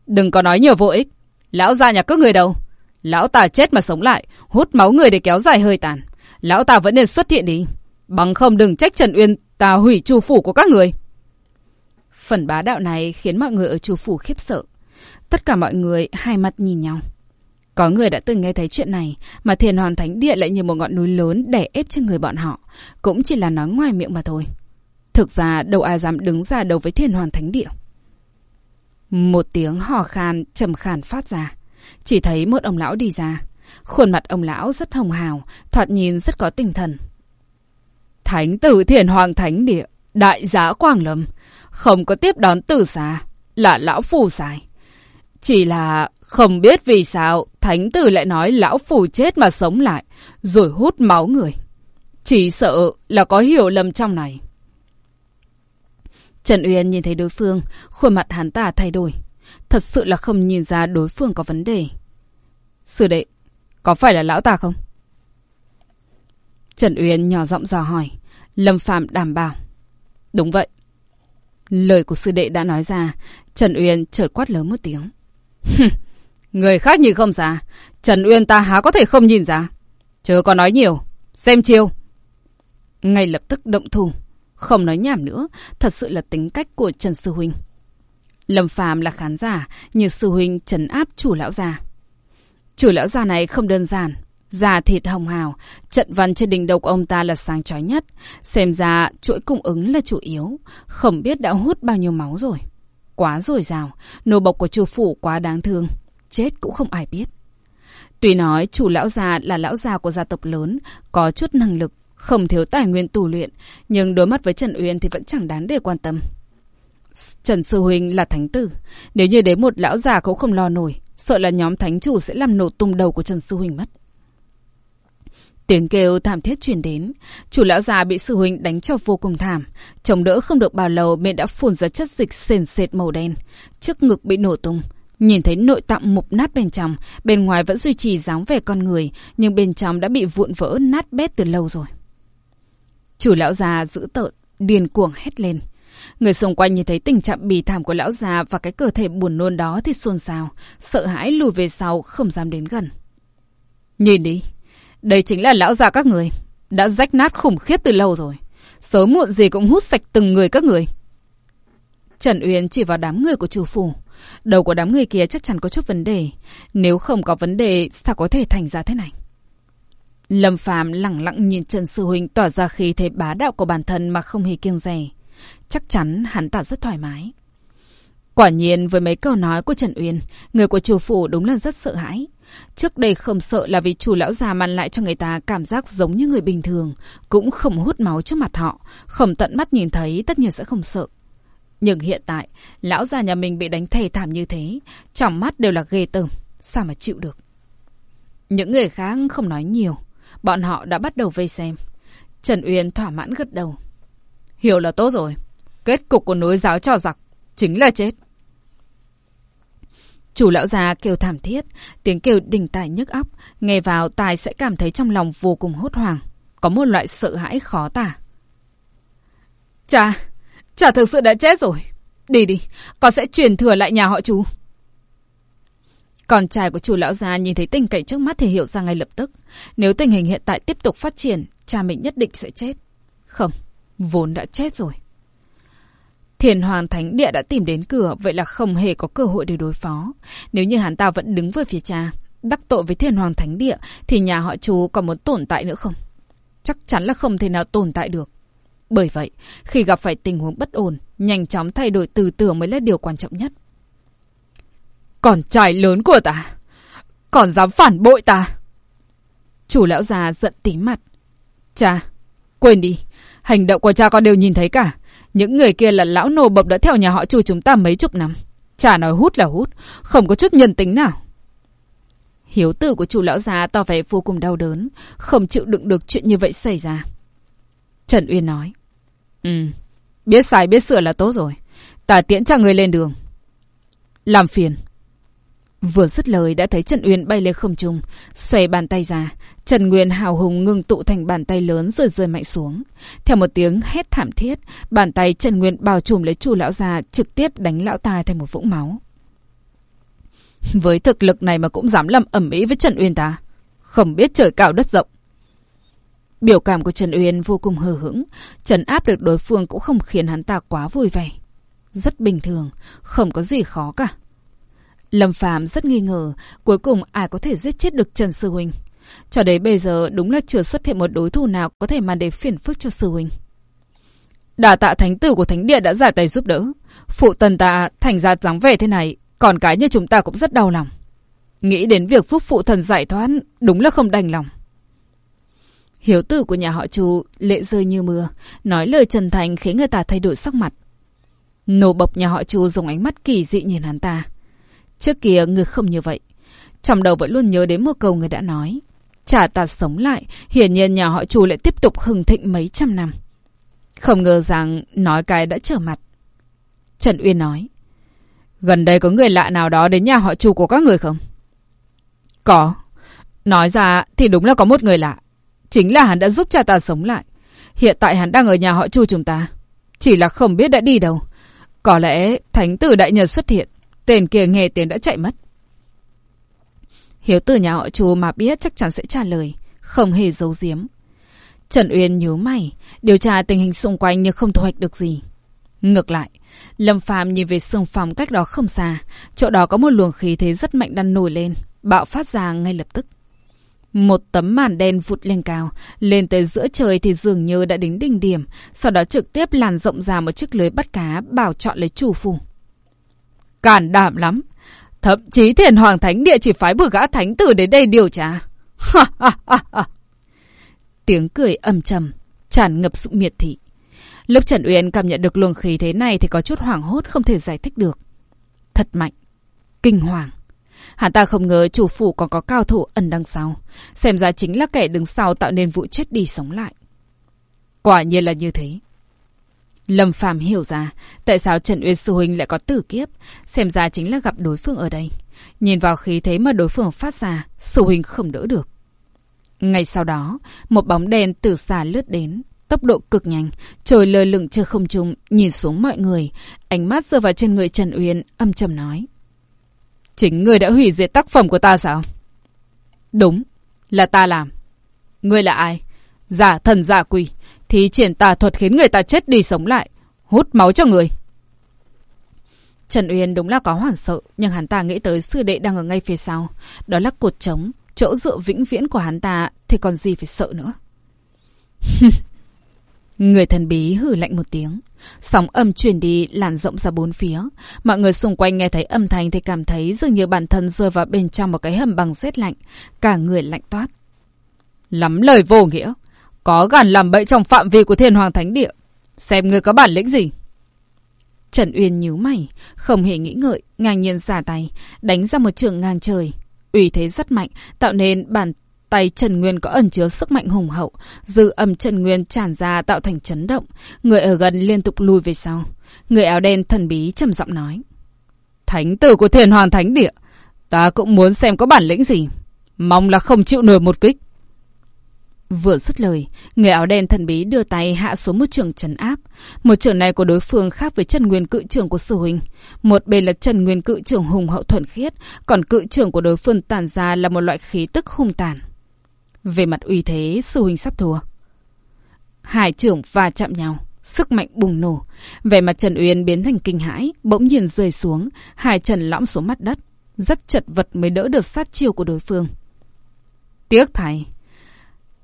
Đừng có nói nhiều vô ích. Lão gia nhà các người đâu. Lão ta chết mà sống lại, hút máu người để kéo dài hơi tàn. Lão ta vẫn nên xuất hiện đi. Bằng không đừng trách Trần Uyên ta hủy chu phủ của các người. Phần bá đạo này khiến mọi người ở chu phủ khiếp sợ. Tất cả mọi người hai mặt nhìn nhau. Có người đã từng nghe thấy chuyện này, mà thiền hoàn thánh địa lại như một ngọn núi lớn đè ép trên người bọn họ. Cũng chỉ là nói ngoài miệng mà thôi. Thực ra đâu ai dám đứng ra đầu với thiền hoàn thánh địa. Một tiếng hò khan trầm khàn phát ra. Chỉ thấy một ông lão đi ra. Khuôn mặt ông lão rất hồng hào, thoạt nhìn rất có tinh thần. Thánh tử thiền hoàng thánh địa, đại giá Quang Lâm, không có tiếp đón tử xa, là lão phù sai. Chỉ là không biết vì sao thánh tử lại nói lão phù chết mà sống lại, rồi hút máu người. Chỉ sợ là có hiểu lầm trong này. Trần Uyên nhìn thấy đối phương, khuôn mặt hắn ta thay đổi. Thật sự là không nhìn ra đối phương có vấn đề. Sư đệ, có phải là lão ta không? Trần Uyên nhỏ giọng dò hỏi. Lâm Phạm đảm bảo. Đúng vậy. Lời của sư đệ đã nói ra, Trần Uyên chợt quát lớn một tiếng. Người khác nhìn không ra, Trần Uyên ta há có thể không nhìn ra. Chớ có nói nhiều, xem chiêu. Ngay lập tức động thủ. Không nói nhảm nữa, thật sự là tính cách của Trần Sư Huynh. Lâm Phàm là khán giả, như Sư Huynh trấn áp chủ lão già. Chủ lão già này không đơn giản, già thịt hồng hào, trận văn trên đỉnh đầu của ông ta là sáng chói nhất. Xem ra chuỗi cung ứng là chủ yếu. Không biết đã hút bao nhiêu máu rồi. Quá rồi rào nô bộc của chủ phủ quá đáng thương. Chết cũng không ai biết. Tuy nói chủ lão già là lão già của gia tộc lớn, có chút năng lực, không thiếu tài nguyên tù luyện, nhưng đối mặt với Trần Uyên thì vẫn chẳng đáng để quan tâm. Trần Sư Huynh là thánh tử, nếu như đến một lão già cũng không lo nổi, sợ là nhóm thánh chủ sẽ làm nổ tung đầu của Trần Sư Huynh mất. Tiếng kêu thảm thiết truyền đến, chủ lão già bị sư huynh đánh cho vô cùng thảm, chồng đỡ không được bao lâu miệng đã phun ra chất dịch sền sệt màu đen, trước ngực bị nổ tung. Nhìn thấy nội tạng mục nát bên trong, bên ngoài vẫn duy trì dáng vẻ con người, nhưng bên trong đã bị vụn vỡ nát bét từ lâu rồi. Chủ lão già giữ tợn, điên cuồng hét lên. Người xung quanh nhìn thấy tình trạng bì thảm của lão già và cái cơ thể buồn nôn đó thì xôn xao, sợ hãi lùi về sau, không dám đến gần. Nhìn đi, đây chính là lão già các người, đã rách nát khủng khiếp từ lâu rồi. Sớm muộn gì cũng hút sạch từng người các người. Trần Uyên chỉ vào đám người của chủ phủ. Đầu của đám người kia chắc chắn có chút vấn đề. Nếu không có vấn đề, sao có thể thành ra thế này? Lâm Phàm lặng lặng nhìn Trần Sư Huynh tỏa ra khí thế bá đạo của bản thân mà không hề kiêng dè. Chắc chắn hắn ta rất thoải mái. Quả nhiên với mấy câu nói của Trần Uyên, người của chủ phủ đúng là rất sợ hãi. Trước đây không sợ là vì chủ lão già mang lại cho người ta cảm giác giống như người bình thường, cũng không hút máu trước mặt họ, không tận mắt nhìn thấy tất nhiên sẽ không sợ. Nhưng hiện tại, lão già nhà mình bị đánh thề thảm như thế, trong mắt đều là ghê tởm, sao mà chịu được. Những người khác không nói nhiều, bọn họ đã bắt đầu vây xem. Trần Uyên thỏa mãn gật đầu. Hiểu là tốt rồi, kết cục của núi giáo trò giặc, chính là chết. Chủ lão già kêu thảm thiết, tiếng kêu đỉnh tài nhức óc, nghe vào tài sẽ cảm thấy trong lòng vô cùng hốt hoảng, có một loại sợ hãi khó tả. Chà, chà thực sự đã chết rồi. Đi đi, con sẽ truyền thừa lại nhà họ chú. Con trai của chủ lão già nhìn thấy tình cảnh trước mắt thì hiểu ra ngay lập tức. Nếu tình hình hiện tại tiếp tục phát triển, cha mình nhất định sẽ chết. Không, vốn đã chết rồi. Thiền Hoàng Thánh Địa đã tìm đến cửa, vậy là không hề có cơ hội để đối phó. Nếu như hắn ta vẫn đứng về phía cha, đắc tội với Thiền Hoàng Thánh Địa, thì nhà họ chú còn muốn tồn tại nữa không? Chắc chắn là không thể nào tồn tại được. Bởi vậy, khi gặp phải tình huống bất ổn, nhanh chóng thay đổi tư tưởng mới là điều quan trọng nhất. Còn trai lớn của ta, còn dám phản bội ta. Chủ lão già giận tím mặt. Cha, quên đi, hành động của cha con đều nhìn thấy cả. Những người kia là lão nô bập đã theo nhà họ chủ chúng ta mấy chục năm. Cha nói hút là hút, không có chút nhân tính nào. Hiếu tử của chủ lão già tỏ vẻ vô cùng đau đớn, không chịu đựng được chuyện như vậy xảy ra. Trần Uyên nói. Ừ, biết sai biết sửa là tốt rồi. Ta tiễn cha người lên đường. Làm phiền. Vừa dứt lời đã thấy Trần Uyên bay lên không trung, xoay bàn tay ra. Trần Nguyên hào hùng ngưng tụ thành bàn tay lớn rồi rơi mạnh xuống. Theo một tiếng hét thảm thiết, bàn tay Trần Nguyên bao trùm lấy chu lão già trực tiếp đánh lão ta thành một vũng máu. Với thực lực này mà cũng dám làm ẩm ý với Trần Uyên ta. Không biết trời cao đất rộng. Biểu cảm của Trần Uyên vô cùng hờ hững. Trần áp được đối phương cũng không khiến hắn ta quá vui vẻ. Rất bình thường, không có gì khó cả. Lâm Phàm rất nghi ngờ, cuối cùng ai có thể giết chết được Trần Sư Huynh. Cho đến bây giờ đúng là chưa xuất hiện một đối thủ nào có thể mang đến phiền phức cho Sư Huynh. Đà tạ thánh tử của thánh địa đã giải tay giúp đỡ. Phụ tần ta thành ra dáng vẻ thế này, còn cái như chúng ta cũng rất đau lòng. Nghĩ đến việc giúp phụ thần giải thoát, đúng là không đành lòng. Hiếu tử của nhà họ Chu lệ rơi như mưa, nói lời chân thành khiến người ta thay đổi sắc mặt. Nô bộc nhà họ Chu dùng ánh mắt kỳ dị nhìn hắn ta. Trước kia người không như vậy. Trong đầu vẫn luôn nhớ đến một câu người đã nói. Trả ta sống lại, hiển nhiên nhà họ chủ lại tiếp tục hừng thịnh mấy trăm năm. Không ngờ rằng nói cái đã trở mặt. Trần Uyên nói. Gần đây có người lạ nào đó đến nhà họ chủ của các người không? Có. Nói ra thì đúng là có một người lạ. Chính là hắn đã giúp cha ta sống lại. Hiện tại hắn đang ở nhà họ chu chúng ta. Chỉ là không biết đã đi đâu. Có lẽ thánh tử đại nhật xuất hiện. Tên kia nghe tiếng đã chạy mất. Hiếu từ nhà họ chú mà biết chắc chắn sẽ trả lời, không hề giấu giếm. Trần Uyên nhớ mày, điều tra tình hình xung quanh nhưng không thu hoạch được gì. Ngược lại, Lâm Phàm nhìn về sương phòng cách đó không xa, chỗ đó có một luồng khí thế rất mạnh đang nổi lên, bạo phát ra ngay lập tức. Một tấm màn đen vụt lên cao, lên tới giữa trời thì dường như đã đến đỉnh điểm, sau đó trực tiếp làn rộng ra một chiếc lưới bắt cá bảo chọn lấy chủ phủ. Cản đảm lắm! Thậm chí thiền hoàng thánh địa chỉ phái một gã thánh tử đến đây điều tra. Tiếng cười âm trầm, tràn ngập sự miệt thị. Lúc Trần Uyên cảm nhận được luồng khí thế này thì có chút hoảng hốt không thể giải thích được. Thật mạnh, kinh hoàng. Hắn ta không ngờ chủ phủ còn có cao thủ ẩn đằng sau. Xem ra chính là kẻ đứng sau tạo nên vụ chết đi sống lại. Quả nhiên là như thế. Lâm Phàm hiểu ra tại sao Trần Uyên Sư Huynh lại có tử kiếp. Xem ra chính là gặp đối phương ở đây. Nhìn vào khí thế mà đối phương phát ra, Sư Huynh không đỡ được. Ngay sau đó, một bóng đen từ xa lướt đến, tốc độ cực nhanh, trồi lơ lửng chưa không trung, nhìn xuống mọi người, ánh mắt rơi vào trên người Trần Uyên, âm trầm nói. Chính người đã hủy diệt tác phẩm của ta sao? Đúng, là ta làm. Ngươi là ai? Giả thần giả quỷ, thì triển tà thuật khiến người ta chết đi sống lại, hút máu cho người. Trần Uyên đúng là có hoảng sợ, nhưng hắn ta nghĩ tới sư đệ đang ở ngay phía sau. Đó là cột trống, chỗ dựa vĩnh viễn của hắn ta, thì còn gì phải sợ nữa. Người thần bí hử lạnh một tiếng. Sóng âm truyền đi làn rộng ra bốn phía. Mọi người xung quanh nghe thấy âm thanh thì cảm thấy dường như bản thân rơi vào bên trong một cái hầm bằng rét lạnh. Cả người lạnh toát. Lắm lời vô nghĩa. Có gàn làm bậy trong phạm vi của thiên hoàng thánh địa. Xem người có bản lĩnh gì. Trần Uyên nhíu mày, không hề nghĩ ngợi, ngang nhiên xả tay, đánh ra một trường ngang trời. Ủy thế rất mạnh, tạo nên bản tay Trần Nguyên có ẩn chứa sức mạnh hùng hậu, dư âm Trần Nguyên tràn ra tạo thành chấn động, người ở gần liên tục lùi về sau. Người áo đen thần bí trầm giọng nói: "Thánh tử của Thiên Hoàng Thánh Địa, ta cũng muốn xem có bản lĩnh gì, mong là không chịu nổi một kích." Vừa dứt lời, người áo đen thần bí đưa tay hạ xuống một trường trấn áp. Một trường này của đối phương khác với Trần Nguyên cự trưởng của sư huynh. Một bên là Trần Nguyên cự trưởng hùng hậu thuần khiết, còn cự trưởng của đối phương tàn ra là một loại khí tức hung tàn. Về mặt uy thế, sư huynh sắp thua. Hải trưởng va chạm nhau, sức mạnh bùng nổ. Về mặt Trần Uyên biến thành kinh hãi, bỗng nhiên rơi xuống, hải trần lõm xuống mắt đất. Rất chật vật mới đỡ được sát chiêu của đối phương. Tiếc thầy,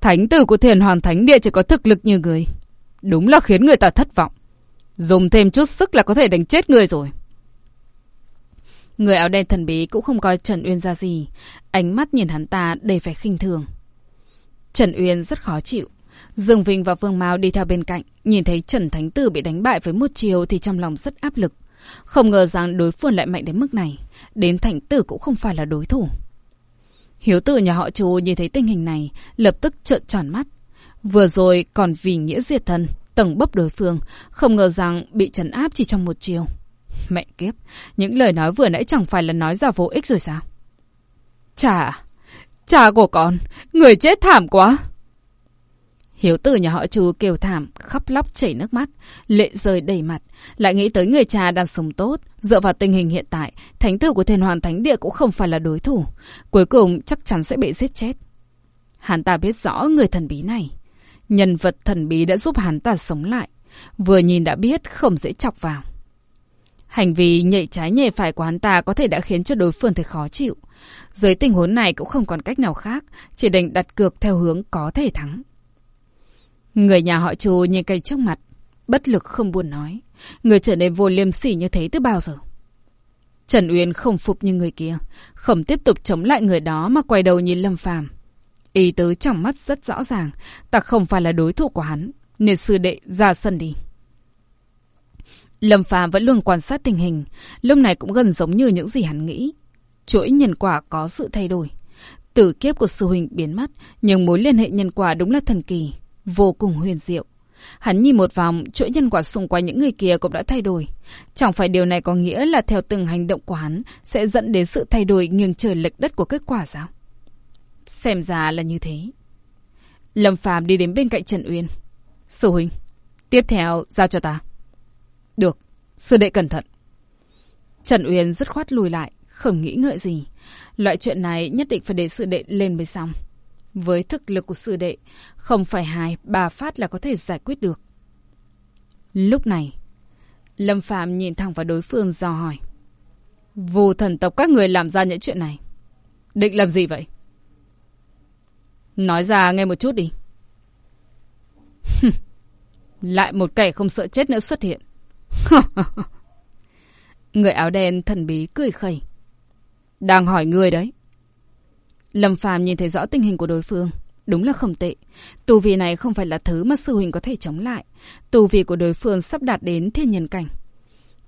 thánh tử của thiền hoàng thánh địa chỉ có thực lực như người. Đúng là khiến người ta thất vọng. Dùng thêm chút sức là có thể đánh chết người rồi. Người áo đen thần bí cũng không coi Trần Uyên ra gì. Ánh mắt nhìn hắn ta đầy vẻ khinh thường. Trần Uyên rất khó chịu. Dương Vinh và Vương Mao đi theo bên cạnh, nhìn thấy Trần Thánh Tử bị đánh bại với một chiều thì trong lòng rất áp lực. Không ngờ rằng đối phương lại mạnh đến mức này, đến Thánh Tử cũng không phải là đối thủ. Hiếu tử nhà họ chú nhìn thấy tình hình này, lập tức trợn tròn mắt. Vừa rồi còn vì nghĩa diệt thân, tầng bấp đối phương, không ngờ rằng bị trấn áp chỉ trong một chiều. Mẹ kiếp, những lời nói vừa nãy chẳng phải là nói ra vô ích rồi sao? Chà, Cha của con, người chết thảm quá. Hiếu tử nhà họ chú kêu thảm, khóc lóc chảy nước mắt, lệ rơi đầy mặt. Lại nghĩ tới người cha đang sống tốt, dựa vào tình hình hiện tại, thánh tử của thiên hoàng thánh địa cũng không phải là đối thủ. Cuối cùng chắc chắn sẽ bị giết chết. Hắn ta biết rõ người thần bí này. Nhân vật thần bí đã giúp hắn ta sống lại. Vừa nhìn đã biết không dễ chọc vào. Hành vi nhảy trái nhảy phải của hắn ta có thể đã khiến cho đối phương thấy khó chịu. Dưới tình huống này cũng không còn cách nào khác, chỉ đành đặt cược theo hướng có thể thắng. Người nhà họ Chu nhìn cây trước mặt, bất lực không buồn nói. Người trở nên vô liêm sỉ như thế từ bao giờ? Trần Uyên không phục như người kia, không tiếp tục chống lại người đó mà quay đầu nhìn Lâm Phàm. Ý tứ trong mắt rất rõ ràng, ta không phải là đối thủ của hắn, nên sư đệ ra sân đi. Lâm Phàm vẫn luôn quan sát tình hình, lúc này cũng gần giống như những gì hắn nghĩ chuỗi nhân quả có sự thay đổi. Tử kiếp của sư huynh biến mất, nhưng mối liên hệ nhân quả đúng là thần kỳ, vô cùng huyền diệu. Hắn nhìn một vòng, chuỗi nhân quả xung quanh những người kia cũng đã thay đổi. Chẳng phải điều này có nghĩa là theo từng hành động của hắn sẽ dẫn đến sự thay đổi nghiêng trời lệch đất của kết quả sao? Xem ra là như thế. Lâm Phàm đi đến bên cạnh Trần Uyên. Sư huynh, tiếp theo giao cho ta. Được, sư đệ cẩn thận. Trần Uyên dứt khoát lùi lại, không nghĩ ngợi gì. Loại chuyện này nhất định phải để sư đệ lên mới xong. Với thực lực của sư đệ, không phải hai, ba phát là có thể giải quyết được. Lúc này, Lâm Phạm nhìn thẳng vào đối phương do hỏi. Vù thần tộc các người làm ra những chuyện này. Định làm gì vậy? Nói ra nghe một chút đi. Lại một kẻ không sợ chết nữa xuất hiện. Người áo đen thần bí cười khẩy. Đang hỏi người đấy. Lâm Phàm nhìn thấy rõ tình hình của đối phương. Đúng là không tệ. Tù vi này không phải là thứ mà sư huynh có thể chống lại. Tù vi của đối phương sắp đạt đến thiên nhân cảnh.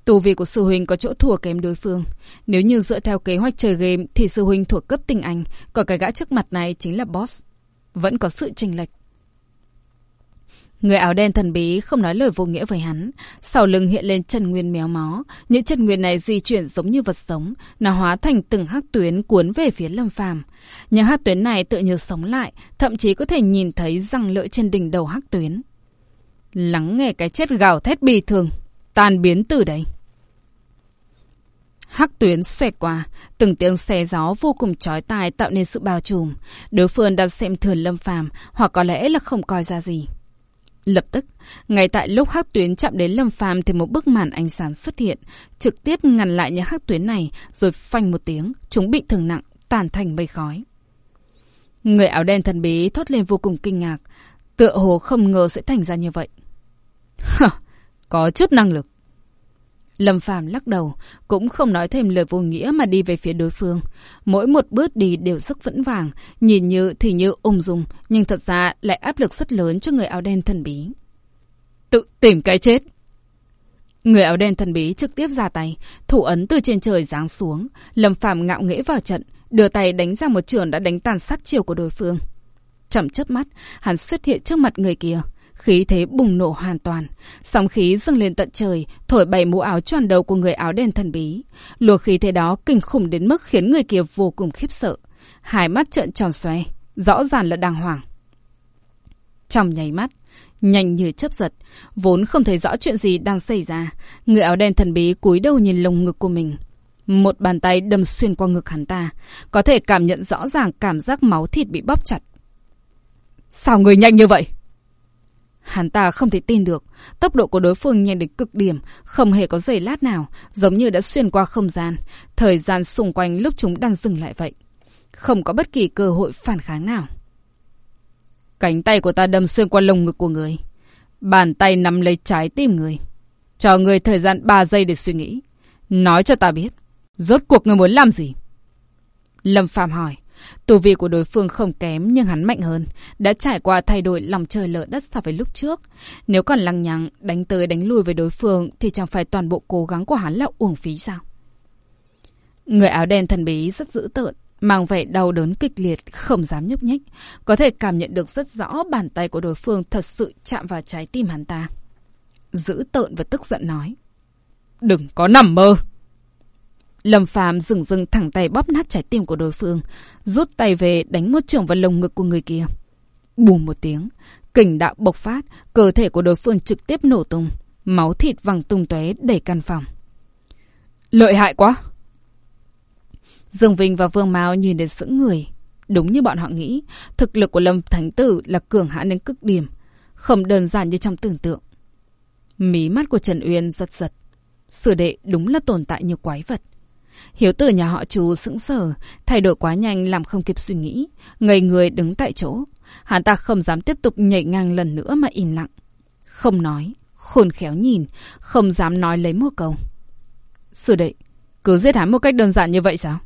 Tù vi của sư huynh có chỗ thua kém đối phương. Nếu như dựa theo kế hoạch chơi game thì sư huynh thuộc cấp tinh anh, còn cái gã trước mặt này chính là boss. Vẫn có sự chênh lệch. Người áo đen thần bí không nói lời vô nghĩa với hắn. Sau lưng hiện lên chân nguyên méo mó. Những chân nguyên này di chuyển giống như vật sống. Nó hóa thành từng hắc tuyến cuốn về phía lâm phàm nhà hát tuyến này tự như sống lại. Thậm chí có thể nhìn thấy răng lợi trên đỉnh đầu hắc tuyến. Lắng nghe cái chết gào thét bì thường. Tan biến từ đây. Hắc tuyến xoẹt qua, từng tiếng xe gió vô cùng chói tai tạo nên sự bao trùm. Đối phương đang xem thường lâm phàm, hoặc có lẽ là không coi ra gì. Lập tức, ngay tại lúc hắc tuyến chạm đến Lâm Phàm thì một bức màn ánh sáng xuất hiện, trực tiếp ngăn lại những hắc tuyến này, rồi phanh một tiếng, chúng bị thương nặng, tàn thành mây khói. Người áo đen thần bí thốt lên vô cùng kinh ngạc, tựa hồ không ngờ sẽ thành ra như vậy. Hờ, có chút năng lực. Lâm Phàm lắc đầu, cũng không nói thêm lời vô nghĩa mà đi về phía đối phương. Mỗi một bước đi đều rất vững vàng, nhìn như thì như ung dung, nhưng thật ra lại áp lực rất lớn cho người áo đen thần bí. Tự tìm cái chết. Người áo đen thần bí trực tiếp ra tay, thủ ấn từ trên trời giáng xuống, Lâm Phàm ngạo nghễ vào trận, đưa tay đánh ra một trường đã đánh tàn sát chiều của đối phương. Chậm chớp mắt, hắn xuất hiện trước mặt người kia. Khí thế bùng nổ hoàn toàn. Sóng khí dâng lên tận trời, thổi bay mũ áo tròn đầu của người áo đen thần bí. Luồng khí thế đó kinh khủng đến mức khiến người kia vô cùng khiếp sợ. Hai mắt trợn tròn xoe, rõ ràng là đang hoảng. Trong nháy mắt, nhanh như chớp giật, vốn không thấy rõ chuyện gì đang xảy ra. Người áo đen thần bí cúi đầu nhìn lồng ngực của mình. Một bàn tay đâm xuyên qua ngực hắn ta, có thể cảm nhận rõ ràng cảm giác máu thịt bị bóp chặt. Sao người nhanh như vậy? Hắn ta không thể tin được, tốc độ của đối phương nhanh đến cực điểm, không hề có giây lát nào, giống như đã xuyên qua không gian, thời gian xung quanh lúc chúng đang dừng lại vậy. Không có bất kỳ cơ hội phản kháng nào. Cánh tay của ta đâm xuyên qua lồng ngực của người. Bàn tay nắm lấy trái tim người. Cho người thời gian 3 giây để suy nghĩ. Nói cho ta biết, rốt cuộc người muốn làm gì? Lâm Phạm hỏi. Tù vị của đối phương không kém nhưng hắn mạnh hơn, đã trải qua thay đổi lòng trời lở đất so với lúc trước. Nếu còn lăng nhăng, đánh tới đánh lui với đối phương thì chẳng phải toàn bộ cố gắng của hắn là uổng phí sao? Người áo đen thần bí rất dữ tợn, mang vẻ đau đớn kịch liệt, không dám nhúc nhích. Có thể cảm nhận được rất rõ bàn tay của đối phương thật sự chạm vào trái tim hắn ta. Dữ tợn và tức giận nói. Đừng có nằm mơ! Lâm Phàm dừng dừng thẳng tay bóp nát trái tim của đối phương, rút tay về đánh một trường vào lồng ngực của người kia. Bùm một tiếng, kình đạo bộc phát, cơ thể của đối phương trực tiếp nổ tung, máu thịt văng tung tóe đầy căn phòng. Lợi hại quá! Dương Vinh và Vương Mao nhìn đến sững người. Đúng như bọn họ nghĩ, thực lực của Lâm Thánh Tử là cường hãn đến cực điểm, không đơn giản như trong tưởng tượng. Mí mắt của Trần Uyên giật giật. Sử đệ đúng là tồn tại như quái vật. Hiếu tử nhà họ chú sững sờ, thay đổi quá nhanh làm không kịp suy nghĩ, ngây người đứng tại chỗ. Hắn ta không dám tiếp tục nhảy ngang lần nữa mà im lặng. Không nói, khôn khéo nhìn, không dám nói lấy một câu. Sư đệ, cứ giết hắn một cách đơn giản như vậy sao?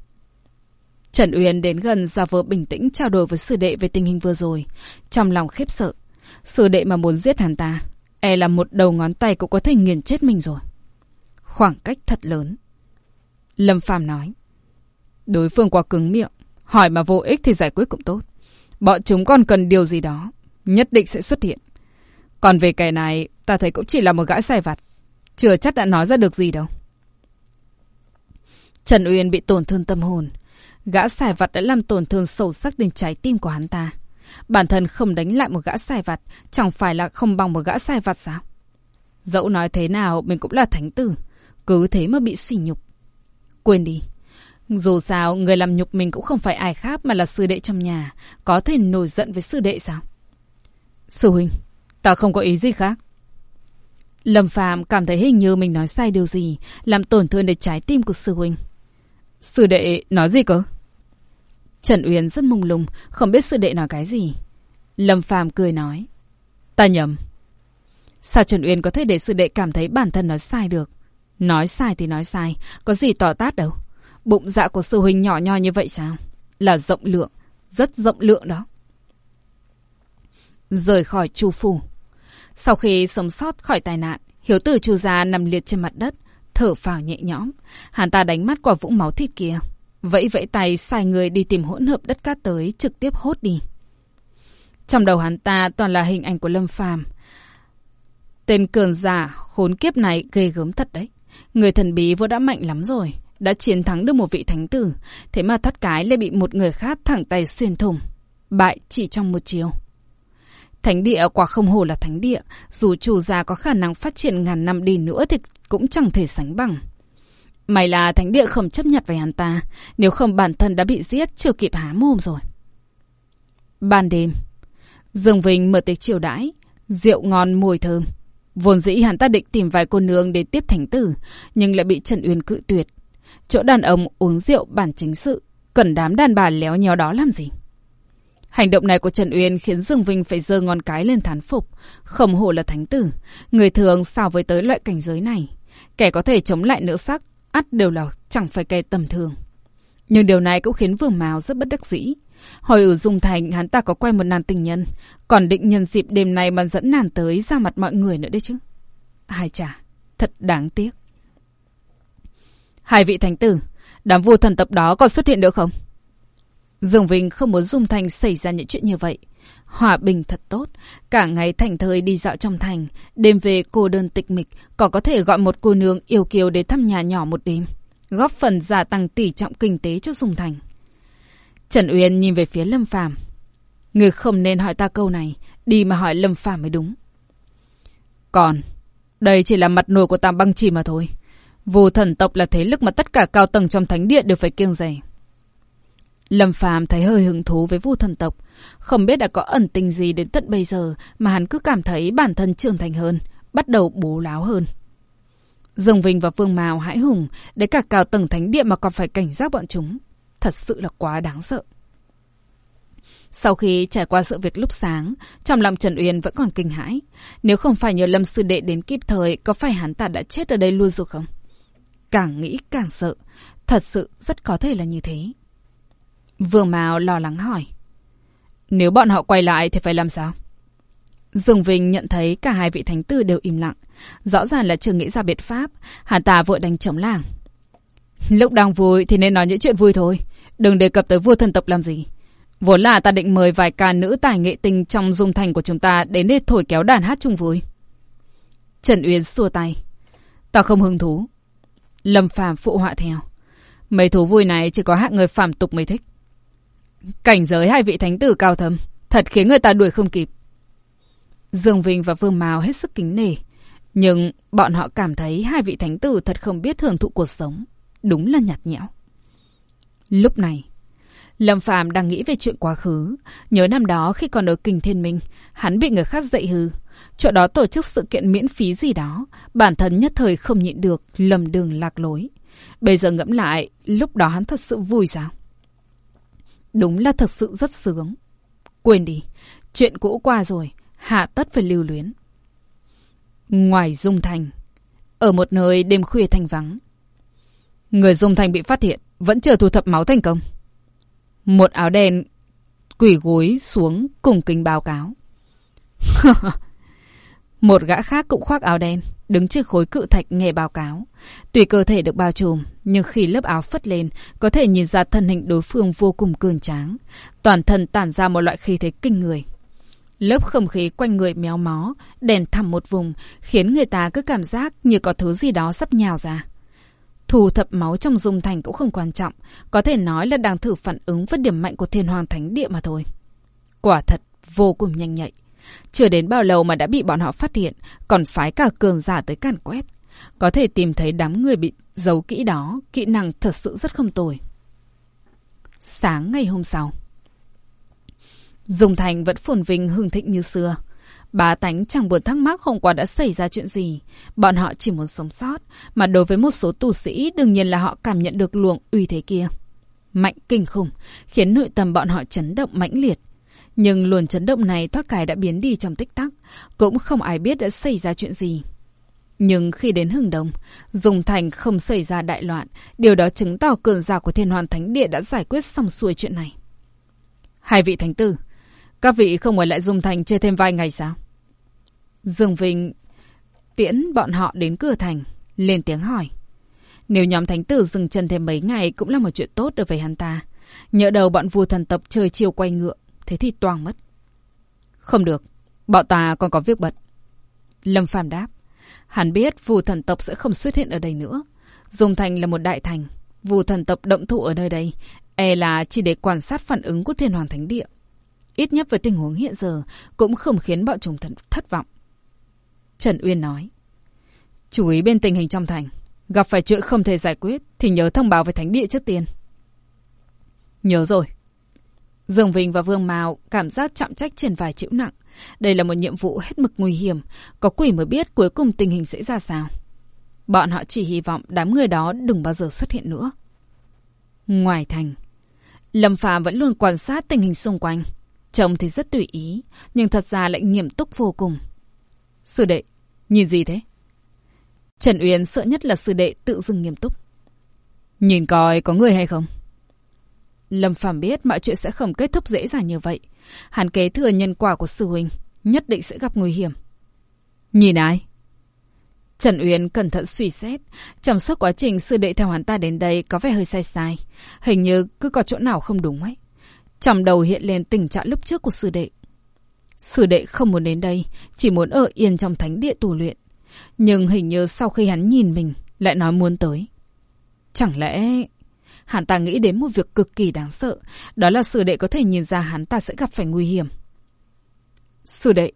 Trần Uyên đến gần giả vờ bình tĩnh trao đổi với sư đệ về tình hình vừa rồi. Trong lòng khiếp sợ. Sư đệ mà muốn giết hắn ta, e là một đầu ngón tay cũng có thể nghiền chết mình rồi. Khoảng cách thật lớn. Lâm Phàm nói. Đối phương quá cứng miệng, hỏi mà vô ích thì giải quyết cũng tốt. Bọn chúng còn cần điều gì đó, nhất định sẽ xuất hiện. Còn về kẻ này, ta thấy cũng chỉ là một gã sai vặt. Chưa chắc đã nói ra được gì đâu. Trần Uyên bị tổn thương tâm hồn. Gã xài vặt đã làm tổn thương sâu sắc đến trái tim của hắn ta. Bản thân không đánh lại một gã xài vặt, chẳng phải là không bằng một gã xài vặt sao? Dẫu nói thế nào, mình cũng là thánh tử. Cứ thế mà bị sỉ nhục. Quên đi. Dù sao, người làm nhục mình cũng không phải ai khác mà là sư đệ trong nhà. Có thể nổi giận với sư đệ sao? Sư huynh, ta không có ý gì khác. Lâm Phạm cảm thấy hình như mình nói sai điều gì, làm tổn thương đến trái tim của sư huynh. Sư đệ nói gì cơ? Trần Uyên rất mông lung, không biết sư đệ nói cái gì. Lâm Phàm cười nói. Ta nhầm. Sao Trần Uyên có thể để sư đệ cảm thấy bản thân nói sai được? Nói sai thì nói sai, có gì tỏ tát đâu. Bụng dạ của sư huynh nhỏ nhoi như vậy sao? Là rộng lượng, rất rộng lượng đó. Rời khỏi chu phủ. Sau khi sống sót khỏi tai nạn, Hiếu tử chu gia nằm liệt trên mặt đất, thở phào nhẹ nhõm. Hắn ta đánh mắt qua vũng máu thịt kia. Vẫy vẫy tay sai người đi tìm hỗn hợp đất cát tới trực tiếp hốt đi. Trong đầu hắn ta toàn là hình ảnh của Lâm Phàm. Tên cường giả khốn kiếp này ghê gớm thật đấy. Người thần bí vốn đã mạnh lắm rồi, đã chiến thắng được một vị thánh tử, thế mà thoát cái lại bị một người khác thẳng tay xuyên thủng. Bại chỉ trong một chiều. Thánh địa quả không hồ là thánh địa, dù chủ già có khả năng phát triển ngàn năm đi nữa thì cũng chẳng thể sánh bằng. May là thánh địa không chấp nhận với hắn ta, nếu không bản thân đã bị giết chưa kịp há mồm rồi. Ban đêm, Dương Vinh mở tiệc chiều đãi, rượu ngon mùi thơm. Vốn dĩ hắn ta định tìm vài cô nương để tiếp thánh tử, nhưng lại bị Trần Uyên cự tuyệt. Chỗ đàn ông uống rượu bản chính sự, cần đám đàn bà léo nhéo đó làm gì? Hành động này của Trần Uyên khiến Dương Vinh phải giơ ngón cái lên thán phục. Không hổ là thánh tử. Người thường sao với tới loại cảnh giới này. Kẻ có thể chống lại nữ sắc, ắt đều là chẳng phải kẻ tầm thường. Nhưng điều này cũng khiến Vương Mao rất bất đắc dĩ. Hồi ở Dung Thành hắn ta có quen một nàng tình nhân, còn định nhân dịp đêm nay mà dẫn nàng tới ra mặt mọi người nữa đấy chứ. Hai chả, thật đáng tiếc. Hai vị thánh tử, đám vua thần tập đó còn xuất hiện được không? Dương Vinh không muốn Dung Thành xảy ra những chuyện như vậy. Hòa bình thật tốt, cả ngày thành thời đi dạo trong thành, đêm về cô đơn tịch mịch, còn có thể gọi một cô nương yêu kiều đến thăm nhà nhỏ một đêm, góp phần gia tăng tỷ trọng kinh tế cho Dung Thành. Trần Uyên nhìn về phía Lâm Phàm, người không nên hỏi ta câu này, đi mà hỏi Lâm Phàm mới đúng. Còn, đây chỉ là mặt nổi của Tam Băng Chỉ mà thôi. Vù thần tộc là thế lực mà tất cả cao tầng trong thánh địa đều phải kiêng dè. Lâm Phàm thấy hơi hứng thú với vu thần tộc. Không biết đã có ẩn tình gì đến tận bây giờ mà hắn cứ cảm thấy bản thân trưởng thành hơn, bắt đầu bố láo hơn. Dương Vinh và Vương Mào hãi hùng, để cả cao tầng thánh địa mà còn phải cảnh giác bọn chúng. Thật sự là quá đáng sợ. Sau khi trải qua sự việc lúc sáng, trong lòng Trần Uyên vẫn còn kinh hãi. Nếu không phải nhờ Lâm Sư Đệ đến kịp thời, có phải hắn ta đã chết ở đây luôn rồi không? Càng nghĩ càng sợ. Thật sự rất có thể là như thế. Vương Mao lo lắng hỏi. Nếu bọn họ quay lại thì phải làm sao? Dương Vinh nhận thấy cả hai vị thánh tử đều im lặng. Rõ ràng là chưa nghĩ ra biện pháp. Hắn ta vội đánh chống làng. Lúc đang vui thì nên nói những chuyện vui thôi. Đừng đề cập tới vua thần tộc làm gì. Vốn là ta định mời vài ca nữ tài nghệ tinh trong dung thành của chúng ta đến để thổi kéo đàn hát chung vui. Trần Uyên xua tay. Ta không hứng thú. Lâm Phàm phụ họa theo. Mấy thú vui này chỉ có hạng người phàm tục mới thích. Cảnh giới hai vị thánh tử cao thâm, thật khiến người ta đuổi không kịp. Dương Vinh và Vương Mao hết sức kính nể. Nhưng bọn họ cảm thấy hai vị thánh tử thật không biết hưởng thụ cuộc sống. Đúng là nhạt nhẽo. Lúc này, Lâm Phàm đang nghĩ về chuyện quá khứ. Nhớ năm đó khi còn ở Kinh Thiên Minh, hắn bị người khác dạy hư. Chỗ đó tổ chức sự kiện miễn phí gì đó. Bản thân nhất thời không nhịn được, lầm đường lạc lối. Bây giờ ngẫm lại, lúc đó hắn thật sự vui sao? Đúng là thật sự rất sướng. Quên đi, chuyện cũ qua rồi, hạ tất phải lưu luyến. Ngoài Dung Thành, ở một nơi đêm khuya thanh vắng. Người Dung Thành bị phát hiện, vẫn chưa thu thập máu thành công. Một áo đen quỷ gối xuống cùng kính báo cáo. một gã khác cũng khoác áo đen, đứng trước khối cự thạch nghe báo cáo. Tuy cơ thể được bao trùm, nhưng khi lớp áo phất lên, có thể nhìn ra thân hình đối phương vô cùng cường tráng. Toàn thân tản ra một loại khí thế kinh người. Lớp không khí quanh người méo mó, đèn thẳm một vùng, khiến người ta cứ cảm giác như có thứ gì đó sắp nhào ra. Thu thập máu trong dung thành cũng không quan trọng, có thể nói là đang thử phản ứng với điểm mạnh của thiên hoàng thánh địa mà thôi. Quả thật, vô cùng nhanh nhạy. Chưa đến bao lâu mà đã bị bọn họ phát hiện, còn phái cả cường giả tới càn quét. Có thể tìm thấy đám người bị giấu kỹ đó, kỹ năng thật sự rất không tồi. Sáng ngày hôm sau. Dùng thành vẫn phồn vinh hưng thịnh như xưa. Bá tánh chẳng buồn thắc mắc hôm qua đã xảy ra chuyện gì. Bọn họ chỉ muốn sống sót. Mà đối với một số tu sĩ, đương nhiên là họ cảm nhận được luồng uy thế kia. mạnh kinh khủng, khiến nội tâm bọn họ chấn động mãnh liệt. Nhưng luồng chấn động này thoát cái đã biến đi trong tích tắc, cũng không ai biết đã xảy ra chuyện gì. Nhưng khi đến hưng đông, dùng thành không xảy ra đại loạn, điều đó chứng tỏ cường giả của thiên hoàn thánh địa đã giải quyết xong xuôi chuyện này. Hai vị thánh tử, các vị không ở lại dùng thành chơi thêm vài ngày sao? Dương Vinh tiễn bọn họ đến cửa thành, lên tiếng hỏi. Nếu nhóm thánh tử dừng chân thêm mấy ngày cũng là một chuyện tốt đối với hắn ta. Nhỡ đầu bọn vua thần tập chơi chiêu quay ngựa, thế thì toang mất. Không được, bọn ta còn có việc bận. Lâm Phàm đáp. Hắn biết vua thần tộc sẽ không xuất hiện ở đây nữa. Dùng thành là một đại thành. Vua thần tộc động thủ ở nơi đây, e là chỉ để quan sát phản ứng của thiên hoàng thánh địa. Ít nhất với tình huống hiện giờ, cũng không khiến bọn chúng thất vọng. Trần Uyên nói. Chú ý bên tình hình trong thành. Gặp phải chuyện không thể giải quyết thì nhớ thông báo với thánh địa trước tiên. Nhớ rồi. Dương Vinh và Vương Mao cảm giác trọng trách trên vài chịu nặng. Đây là một nhiệm vụ hết mực nguy hiểm. Có quỷ mới biết cuối cùng tình hình sẽ ra sao. Bọn họ chỉ hy vọng đám người đó đừng bao giờ xuất hiện nữa. Ngoài thành, Lâm Phàm vẫn luôn quan sát tình hình xung quanh. Trông thì rất tùy ý, nhưng thật ra lại nghiêm túc vô cùng. Sư đệ, nhìn gì thế? Trần Uyên sợ nhất là sư đệ tự dưng nghiêm túc. Nhìn coi có người hay không? Lâm Phàm biết mọi chuyện sẽ không kết thúc dễ dàng như vậy. Hắn kế thừa nhân quả của sư huynh, nhất định sẽ gặp nguy hiểm. Nhìn ai? Trần Uyên cẩn thận suy xét. Trong suốt quá trình sư đệ theo hắn ta đến đây có vẻ hơi sai sai. Hình như cứ có chỗ nào không đúng ấy. Trong đầu hiện lên tình trạng lúc trước của sư đệ. Sư đệ không muốn đến đây, chỉ muốn ở yên trong thánh địa tù luyện. Nhưng hình như sau khi hắn nhìn mình, lại nói muốn tới. Chẳng lẽ... Hắn ta nghĩ đến một việc cực kỳ đáng sợ, đó là sư đệ có thể nhìn ra hắn ta sẽ gặp phải nguy hiểm. Sư đệ,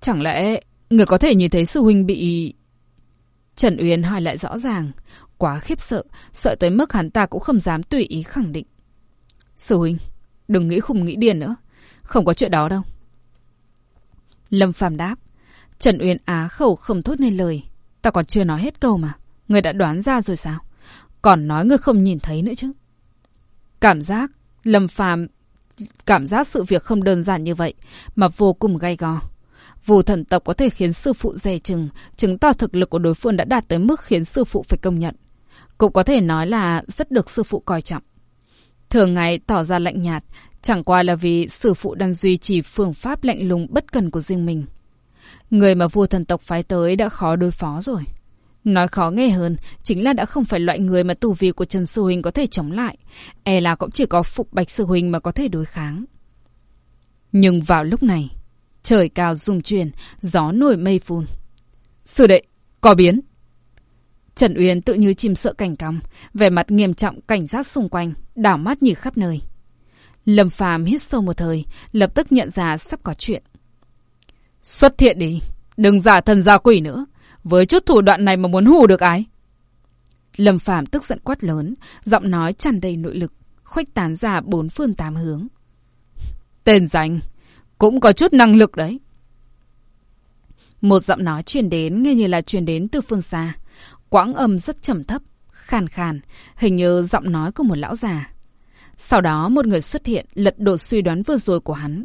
chẳng lẽ người có thể nhìn thấy sư huynh bị... Trần Uyên hỏi lại rõ ràng, quá khiếp sợ, sợ tới mức hắn ta cũng không dám tùy ý khẳng định. Sư huynh, đừng nghĩ khùng nghĩ điên nữa, không có chuyện đó đâu. Lâm Phàm đáp. Trần Uyên á khẩu không thốt nên lời. Ta còn chưa nói hết câu mà. Người đã đoán ra rồi sao? Còn nói người không nhìn thấy nữa chứ. Cảm giác, Lâm Phàm cảm giác sự việc không đơn giản như vậy, mà vô cùng gay go. Vù thần tộc có thể khiến sư phụ dè chừng, chứng tỏ thực lực của đối phương đã đạt tới mức khiến sư phụ phải công nhận. Cũng có thể nói là rất được sư phụ coi trọng. Thường ngày tỏ ra lạnh nhạt, chẳng qua là vì sư phụ đang duy trì phương pháp lạnh lùng bất cần của riêng mình. Người mà vua thần tộc phái tới đã khó đối phó rồi. Nói khó nghe hơn, chính là đã không phải loại người mà tù vi của Trần Sư Huynh có thể chống lại. E là cũng chỉ có Phục Bạch Sư Huynh mà có thể đối kháng. Nhưng vào lúc này, trời cao rung chuyển, gió nổi mây phun. Sư đệ, có biến. Trần Uyên tự như chim sợ cảnh cong, vẻ mặt nghiêm trọng cảnh giác xung quanh, đảo mắt nhìn khắp nơi. Lâm Phàm hít sâu một thời, lập tức nhận ra sắp có chuyện. Xuất hiện đi, đừng giả thần giả quỷ nữa. Với chút thủ đoạn này mà muốn hù được ai? Lâm Phàm tức giận quát lớn, giọng nói tràn đầy nội lực, khuếch tán ra bốn phương tám hướng. Tên danh, cũng có chút năng lực đấy. Một giọng nói truyền đến nghe như là truyền đến từ phương xa. Quãng âm rất trầm thấp, khàn khàn, hình như giọng nói của một lão già. Sau đó một người xuất hiện lật đổ suy đoán vừa rồi của hắn.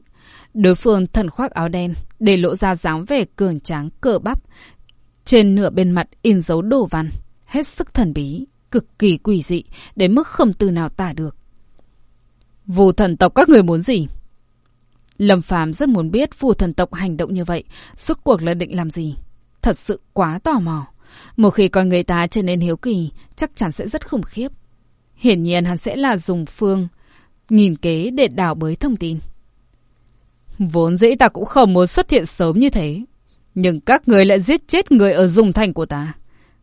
Đối phương thần khoác áo đen, để lộ ra dáng vẻ cường tráng cờ bắp. Trên nửa bên mặt in dấu đồ văn, hết sức thần bí, cực kỳ quỷ dị, đến mức không từ nào tả được. Vù thần tộc các người muốn gì? Lâm Phàm rất muốn biết vù thần tộc hành động như vậy, suốt cuộc là định làm gì. Thật sự quá tò mò. Một khi con người ta trở nên hiếu kỳ, chắc chắn sẽ rất khủng khiếp. Hiển nhiên hắn sẽ là dùng phương, nghìn kế để đảo bới thông tin. Vốn dĩ ta cũng không muốn xuất hiện sớm như thế. Nhưng các người lại giết chết người ở dùng thành của ta.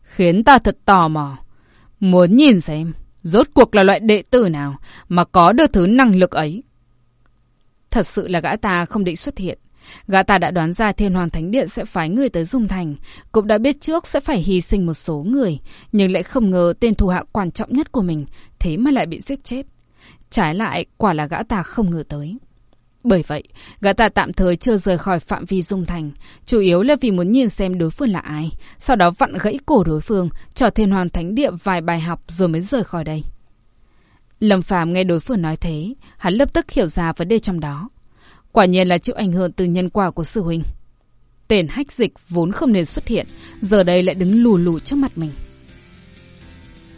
Khiến ta thật tò mò. Muốn nhìn xem, rốt cuộc là loại đệ tử nào mà có được thứ năng lực ấy. Thật sự là gã ta không định xuất hiện. Gã ta đã đoán ra thiên hoàng thánh điện sẽ phái người tới dung thành. Cũng đã biết trước sẽ phải hy sinh một số người. Nhưng lại không ngờ tên thủ hạ quan trọng nhất của mình. Thế mà lại bị giết chết. Trái lại, quả là gã ta không ngờ tới. Bởi vậy, gã ta tạm thời chưa rời khỏi phạm vi dung thành, chủ yếu là vì muốn nhìn xem đối phương là ai, sau đó vặn gãy cổ đối phương, cho thiên hoàn thánh địa vài bài học rồi mới rời khỏi đây. Lâm Phàm nghe đối phương nói thế, hắn lập tức hiểu ra vấn đề trong đó. Quả nhiên là chịu ảnh hưởng từ nhân quả của sư huynh. Tên hách dịch vốn không nên xuất hiện, giờ đây lại đứng lù lù trước mặt mình.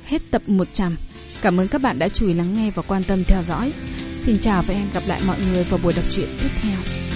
Hết tập 100. Cảm ơn các bạn đã chú ý lắng nghe và quan tâm theo dõi. Xin chào và hẹn gặp lại mọi người vào buổi đọc truyện tiếp theo.